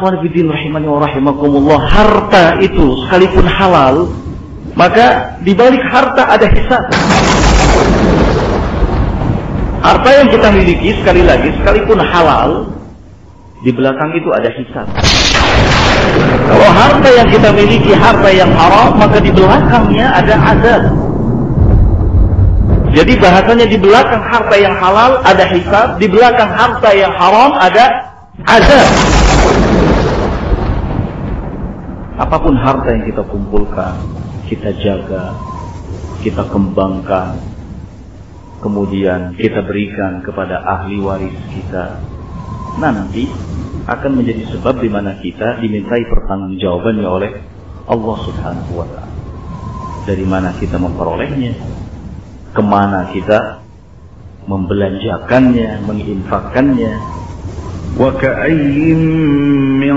Ikhwan fillah rahimani wa rahimakumullah, harta itu sekalipun halal, maka di balik harta ada hisab. Harta yang kita miliki sekali lagi sekalipun halal, di belakang itu ada hisab. Kalau harta yang kita miliki harta yang haram, maka di belakangnya ada azab. Jadi bahasanya di belakang harta yang halal ada hisab, di belakang harta yang haram ada azab apa pun harta yang kita kumpulkan, kita jaga, kita kembangkan, kemudian kita berikan kepada ahli waris kita. Nah, nanti akan menjadi sebab di mana kita dimintai pertanggungjawabannya oleh Allah Subhanahu wa taala. Dari mana kita memperolehnya? Ke mana kita membelanjakannya, menginfakkannya? Wa ka'ayyin min